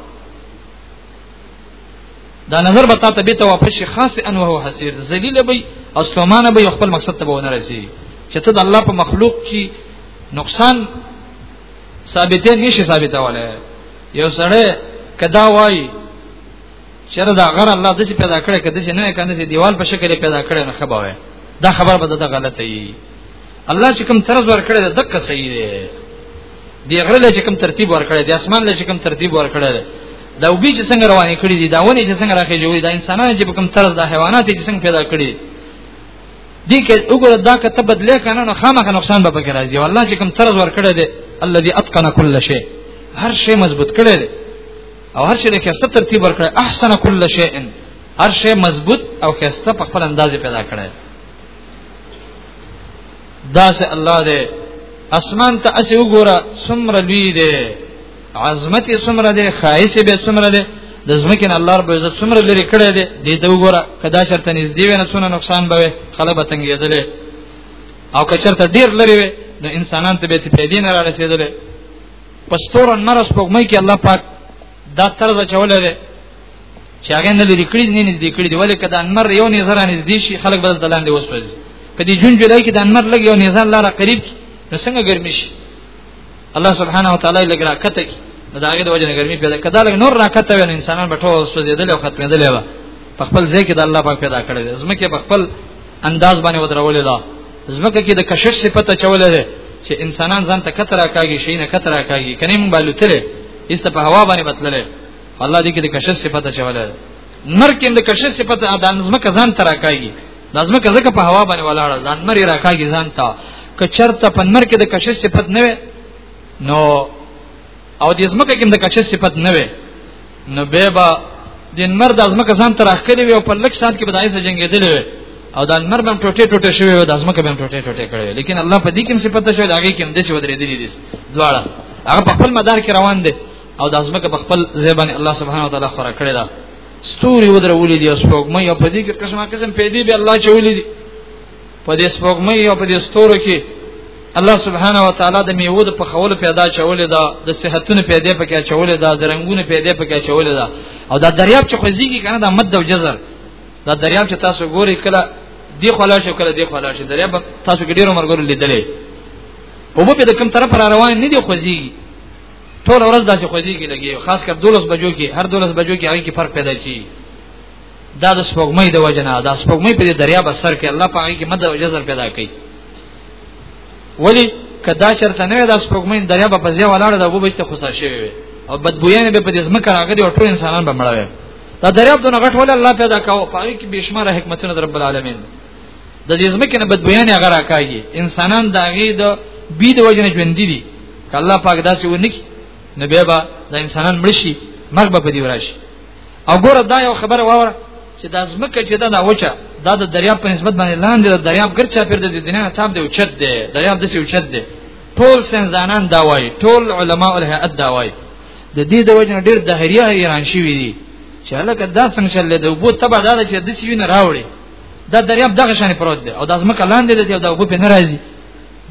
دا نظر به تاسو به ته واپس شي خاص ان وهو حسیر ذلیل به او سلامانه به خپل مقصد ته ونه رسي چې ته د الله په مخلوق کې نقصان ثابته نشي ثابته ولا یو سړی کدا وای چر دا غر الله د څه پیدا کړی کده چې نه کنه چې دیوال په شکل پیدا کړی نه خبره دا خبر به د غلطه وي الله چې کوم طرز ورکړی دی دک صحیح دی دی غره له چې کوم ترتیب ورکړی دی اسمان له چې کوم ترتیب ورکړی دی دا وبې چې څنګه روانې کړې دي دا ونی چې څنګه راخې جوړې دا انسانانو چې کوم طرز د حیوانات چې څنګه پیدا کړې دي کې وګوره دا کته بدلې کنه نو خامخا نقصان به پکې راځي والله چې کوم طرز ورکړی دی الذي اتقن كل شيء هر شی مضبوط کړی دی او هر شی کې ست ترتیب ورکړی احسن كل شيء هر شی مضبوط او خسته په خپل انداز پیدا کړی دا سه الله دې اسمان ته اسی وګوره سمره لوی دې عظمت یې سمره دې خایس به سمره دې د زمکه نه الله رب عزت سمره لري کړه دې دې ته وګوره کدا شرطه نږدې ونه څونه نقصان به خلک به تنګېدلې او که چرته ډیر لري وي نو انسانان ته به ته پیدا نه را رسیدلې پستور نرس پګمې کې الله پاک دا طرز چولې چې هغه نه لري کړی نه نږدې کړی دی ولې کدا انمر یو نظر نږدې شي خلک بدل دلان دی وسوځي کدی جون جولای کې د انمر لګ یو نظر لاره قریب نو څنګه ګرمي شي الله سبحانه و تعالی لګ راکته کی نو دا هغه د وجه ګرمي پیدا کدا لګ نور راکته وین انسانان بټو وسوځیدل او ختمېدل و په خپل ځای کې د الله پاک پیدا کړی دی زمکه په خپل انداز باندې ودرولې ده زمکه کې د کشش صفته چولې ده چې انسانان ځان ته کتره کاږي شي نه کتره کاږي کني مونږ بالو تل ایست په هوا باندې بتللې الله دې کې د کشش صفته چواله نر کې د کشش صفته د نظم کزان ترا کوي نظم کزه په هوا باندې ولاړ ځان نر راکاږي ځان ته کچرته په نر کې د کشش صفت نه وي نو او د زمکه کې د کشش صفت نه وي نو به با د نر د زمکه ځان تر اخلي وي او په لک سات کې بدایي سره جنگېدل وي او د نر بم ټوټه ټوټه شوی او د زمکه بم ټوټه ټوټه کړی لیکن الله په دې کې صفت شوی دا کې هم د څه ودرې دي دي دواړه هغه په خپل مدار کې روان دي او د ازمکه په خپل زبان الله سبحانه وتعالى خورا کړی دا ستوري ودرولې دي سپوږمۍ او په دې کې قسمه قسم پیدا به الله چولې دي په دې سپوږمۍ او په دې ستورو کې الله سبحانه و تعالی د میوه د پخول پیدا چولې ده د صحتونو پیدا پکې چولې ده د رنگونو پیدا پکې چولې ده او دا دریاب چې خوځيږي کنه دا مد او جزر دا دریاب چې تاسو ګوري کله دی خلا شو کله دی خلا شو دریاب تاسو کې ډیرو مرګور لیدلې او په دې کوم طرف را روان نه دی خوځيږي ټول ورځ داسې خوځي کې لګي خاص کر دولس بجو کې هر دولس بجو کې هغه کې فرق پیدا کی دا د سپوږمۍ د وجنه دا سپوږمۍ په دریا په سر کې الله پاک کې مد او جزر پیدا کوي ولی کدا چرته نه دا سپوږمۍ دریا په ځای ولاړه د غوبشت خوسا شوی او بدبوینه به په دې ځمکه راغلي او ټول انسانان به مړوي دا دریا دونه غټ ول الله پیدا کاوه پاره کې بشمار حکمتونه در رب العالمین د دې زمکه نه بدبویان هغه راکاږي انسانان دا غي د بي د وجنه ژوند دي کله پاک داسې ونکي نو بیا به د انسانان مړشي مرګ به په دې ورشي او ګوره دا یو خبره واوره چې د زمکه چې دا وچه دا د دریاب په نسبت باندې لاندې د دریاب ګرچا پیر د دنیا تاب دی اوچت دی دریاب د سی اوچت دی ټول سنځانان دا وایي ټول علما او هيئت دا وایي د دې د وجنه ډېر د هریه ایران شوی دي چې هلکه دا څنګه چلې د وبو تبا دا چې د سیوینه راوړي دا دریاب دغه شان پروت دی او د ازمکه لاندې دی او دا وګ په ناراضي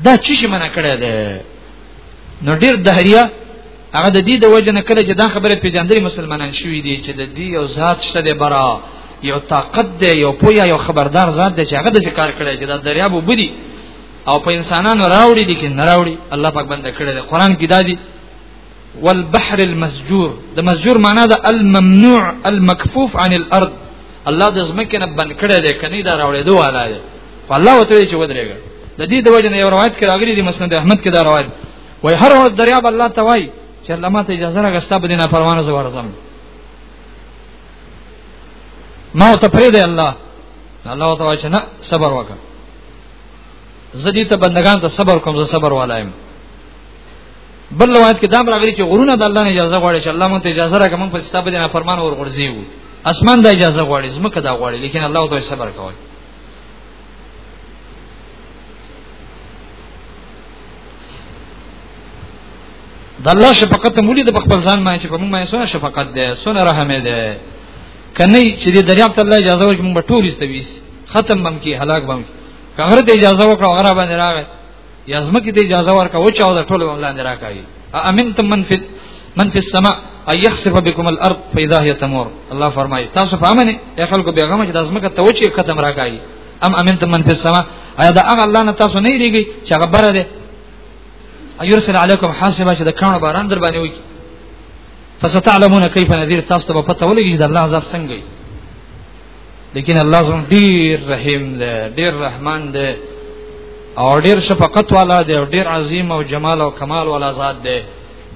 دا چی شي منع کړی دی نو ډیر دهریه هغه د دې د وجه نه کړی چې دا خبره پیژندري مسلمانان شوي دي چې د دې یو ذات شته دی برا یو طاقت دی یو پویا یو خبردار ذات دی چې هغه د کار کړی چې دا دریاب وبدي او په انسانانو راوړي دي کې نه راوړي الله پاک بنده کړی دی قران کې دا دي والبحر المسجور د مسجور معنا د الممنوع المكفوف عن الارض الله د زمکه نه بند کړی دی کني دا راوړې دوه والا دی الله وته چې ودرېګا د دې د وجه نه یو روایت کې راغلي دی مسند احمد کې دا روایت وای هر ورځ دریاب الله توای چې الله ماته اجازه راغستا به نه پروانه زو ورزم ما ته پرې دی الله الله تعالی چې نه صبر وکړه زدی ته بندگان ته صبر کوم زه صبر والایم بل روایت کې دا راغلي چې غرونه د الله نه اجازه غواړي چې الله مونږ ته اجازه راکړي مونږ په ستابه دي نه فرمان ور غورځيو اسمان د اجازه غواړي زمکه دا غواړي لیکن الله ته صبر کوي د الله شفقت مولید په خپل ځان باندې چې په موږ باندې سونه شفقت ده سونه رحم ده کنه چې د دریاب ته الله اجازه ورکړي موږ ټول استویس ختم بم کی هلاک بم کی که غره ته اجازه وکړه غره باندې راغی یا زمکه ته اجازه ورکا او چاو د ټول ولاندې راکای امن تم من فی من فی السما ايخسف بكم الارض فاذا هي تمور الله فرمای تاسو په امنه یا خلکو بیغم چې د زمکه ته وچی ختم راکای ام امن تم من فی السما ایا دا هغه الله نه تاسو نه ریږي چې هغه بره ده ايرسل علیکم حاسبا چې د کانو باران در باندې وکی فستعلمون کیف نذیر تاسو ته په پته ولګی چې د الله عذاب څنګه لیکن الله زم ډیر رحیم دی ډیر رحمان دی او ډیر شفقت والا دی او ډیر عظیم او جمال او کمال والا ذات دی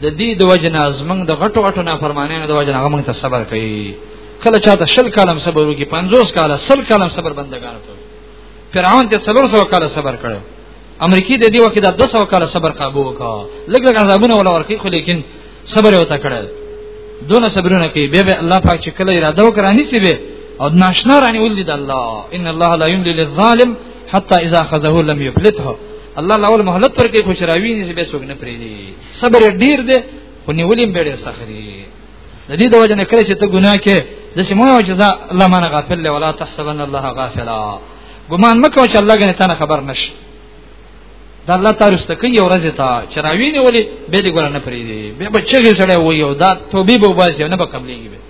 د دې د وجنا زمنګ د غټو غټو نافرمانیانو د وجنا غمنګ ته صبر کوي کله چاته شل کالم صبر وکي 50 کاله سل کالم صبر بندگانو ته فرعون ته 300 کاله صبر کړو امریکای د دې وخت د 200 کال صبر قابو وکا لګ لګ عذابونه ولا ورکی خو لیکن صبر یو تکړه دونه صبرونه کوي به به الله پاک چې کله اراده وکړانی سی به او ناشنا رانی ولید الله ان الله لا یملی للظالم حتا اذا خذه لم یفلته الله لاول مهلت ورکې خو شراوی نه به سوګ نه پری دي صبر ډیر دی خو نیولیم به ډیر سخت دی د دې د وجه نه کړی چې ته ګناه کې د سیمه او جزاء الله مانه غافل ولا تحسبن الله غافلا ګمان مکو چې الله غنه تنه خبر نشي دا الله تعالی ست کوي یو ورځ ته چراوی نه ولي به دې ګور نه پری دی به بچی سره وي او دا توبې به وباسي نه به قبليږي به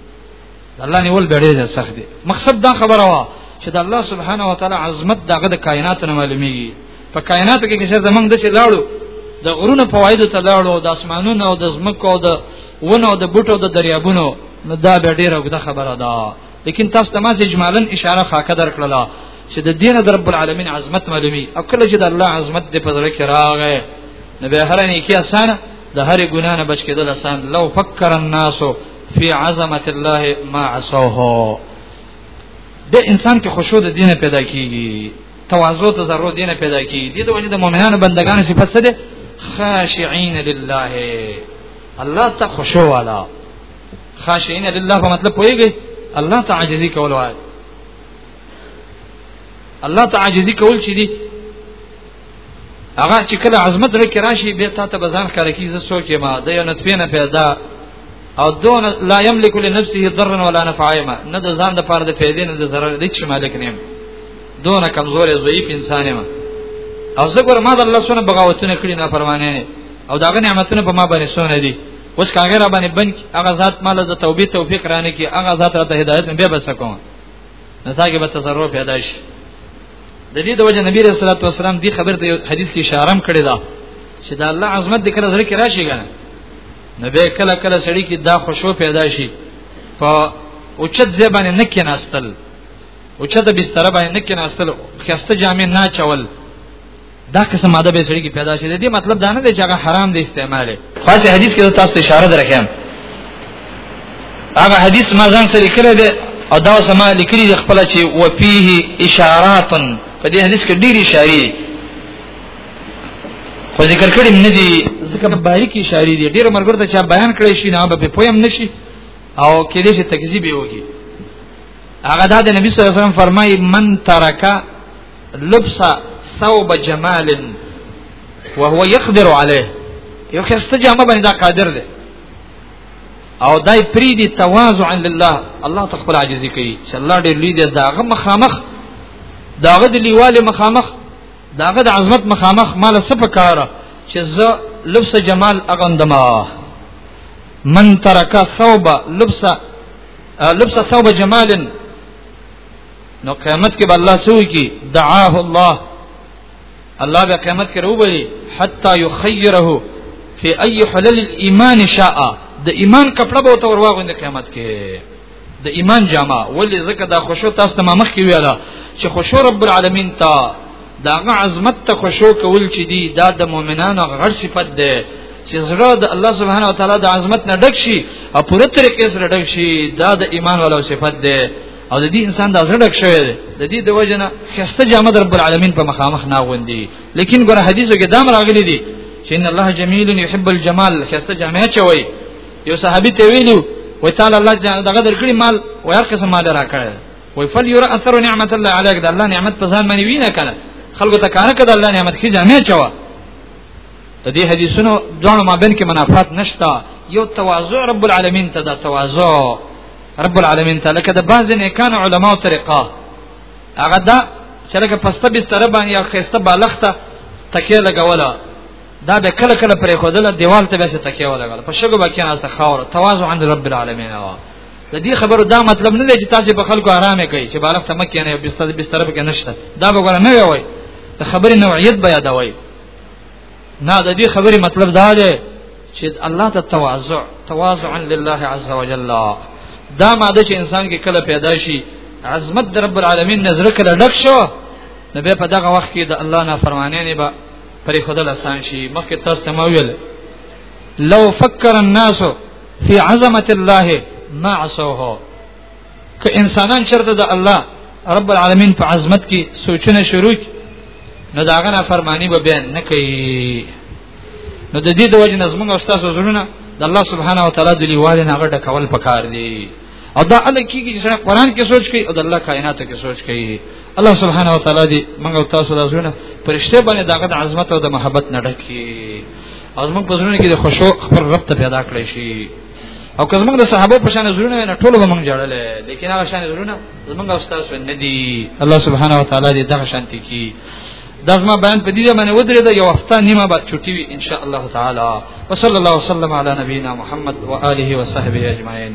الله نیول به ډېر سخت دی مقصد دا خبره وا چې د الله سبحانه و تعالی عظمت دغه د کائنات نه معلومیږي په کائنات کې چې زمنګ د څه لاړو د غرونو په وایدو ته لاړو د اسمانونو او د زمکو او د ونو او د بوټو او د دریابونو نو دا به ډیره وګړه خبره ده لیکن تاسو ته ما اجمالا اشاره خاکه درکړله چې د دین در رب العالمین عظمت معلومي او کله چې د الله عظمت دې په ذکر کې راغی نو به هر نه کې آسان د هر ګنا نه بچ کېدل آسان لو فکر الناس فی عظمت الله ما عصوه د انسان کې خشوع د دین پیدا کیږي تواضع ته ضرورت دینه پیدا کی دي د وجه د مؤمنانو بندگانو صفت څه ده خاشعين لله الله ته خشوع والا خاشعين لله په مطلب پويږي الله تعجزي کول وای الله تعجزي کول چې دي هغه چې کله عظمت لري کې راشي به تا ته بزان کار کی زه سوچ ما د یو نطفه نه پیدا او دون لا یملک لنفسه ضرا ولا نفعا ما نه د ځان د پاره د پیدا نه د ضرر د چې مالک نیم دون کمزور ضعیف انسان ما او زه ګور ما د الله سره بغاوتونه کړی نه فرمانه او داغه نعمتونه په ما باندې سونه دي اوس کاغه را باندې بنک هغه ذات مال د توبې توفیق رانه کی هغه ذات را ته هدایت مې به بس کوم نه تاګه به تصرف پیدا شي د دې د وجه نبی رسول الله والسلام دی خبر دی حدیث کې اشاره هم کړی دا چې دا الله عظمت د کله زړه کې راشي کنه نو به کله کله سړی کې دا خوشو پیدا شي په اوچت زبان نه کې ناستل اوچت بستر باندې نه کې ناستل خسته جامې نه چول دا قسم ماده به سړي کې پیدا شي دې مطلب دا نه دی چې هغه حرام دی استعمال خاص حدیث کې تاسو ته اشاره درکم هغه حدیث ما ځان سره کړی دی او دا سما لیکلي د خپل چې وفيه اشارات په دې حدیث کې ډېر اشاره دي خو ذکر کړی نه دي ځکه باریک اشاره دي ډېر مرګ ته چې بیان کړی شي نه به پویم نشي او کې دې تکذیب وږي هغه د نبی صلی الله علیه وسلم فرمایي من ترکا لبس ثوب جمال وهو يقدر عليه یو خسته جامه باندې دا قادر دی او دای پری دی تواضع لله الله تخبل عاجزی کوي چې الله دې لوی دی داغه مخامخ داغه د لیواله مخامخ داغه د عظمت مخامخ مال سپ کاره چې ز لبس جمال اغندما من ترک ثوب لبس لبس ثوب جمال نو قیامت کې به الله سوي کی دعاه الله الله به قیامت کې روبلي حتا يخيره في اي حلل الايمان شاء د ایمان کپڑا به تور واغوند قیامت کې د ایمان جامه ولې زکه دا خوشو تاسو ته مخ کې ویاله چې خوشو رب العالمین ته داغه عظمت ته خوشو کول چې دی دا د مؤمنانو غړ صفت ده چې زړه د الله سبحانه و تعالی د عظمت نه ډک شي او پوره طریقې سره ډک شي دا د ایمان والو صفت ده او د دې انسان د زړک شوی دی د دې د وجنه خسته جامه در رب العالمین په مخامخ نه غوندي لیکن ګور حدیثو کې دا راغلي دي چې ان الله جمیل یحب الجمال خسته جامه چوي یو صحابي ته ویلو و تعالی الله دغه درکړي مال و هر قسم مال راکړي و فل یرا اثر نعمت الله علیک د الله نعمت په ځان باندې وینه کړه خلکو ته کار کړه الله نعمت کې جامه چوا د دې حدیثونو دوه مابین کې منافات نشته یو تواضع رب العالمین ته دا تواضع رب العالمین تعالی کده بعض نیکان علما او طریقه هغه دا چې لکه پسته بستر باندې او خسته بالښت تکیه لګوله دا به کله کله پرې خودله دیوال ته به څه تکیه ولګوله په شګو باندې نه څه خاور تواضع عند رب العالمین وا د دې خبرو دا مطلب نه دی چې تاسو په خلکو آرامه کوي چې بالښت ته مکه نه بستر بستر به نشته دا به ګور نه وي وای د خبرې نوعیت به یادوي نه د دې خبرې مطلب دا دی چې الله ته تواضع تواضعا لله عز وجل دا ماده چې انسان کې کله پیدا شي عظمت در رب العالمین نظر کله ډک شو نو به په دغه وخت کې د الله نه فرمانه نه به پرې خدای لسان شي مخکې تاسو ته ما ویل لو فکر الناس فی عظمت الله ما عصوه که انسانان چرته د الله رب العالمین په عظمت کې سوچنه شروع نو داغه نه فرمانی به بیان نه کوي نو د دې د وجه نظمونو او تاسو زړونه د الله سبحانه و تعالی د لیوال نه غټه کول پکار دي او دا الله کیږي چې قرآن کې سوچ کوي او د الله کائنات کې سوچ کوي الله سبحانه و تعالی دې موږ او تاسو د زړونه پرشته باندې داغه د عظمت او د محبت نه ډکې او موږ په زړونو کې د خوشو خپل رب ته پیدا کړی شي او که زمونږ د صحابه په شان زړونه نه ټول به مونږ جړلې لیکن هغه شان زړونه زمونږ استاد سو نه دی الله سبحانه و تعالی دې دغه شانتی کی دا زما بیان په دې باندې ودرې دا یو هفته نیمه به چټي وي ان شاء الله تعالی وصلی الله وسلم علی نبینا محمد و آله و صحبه اجمعین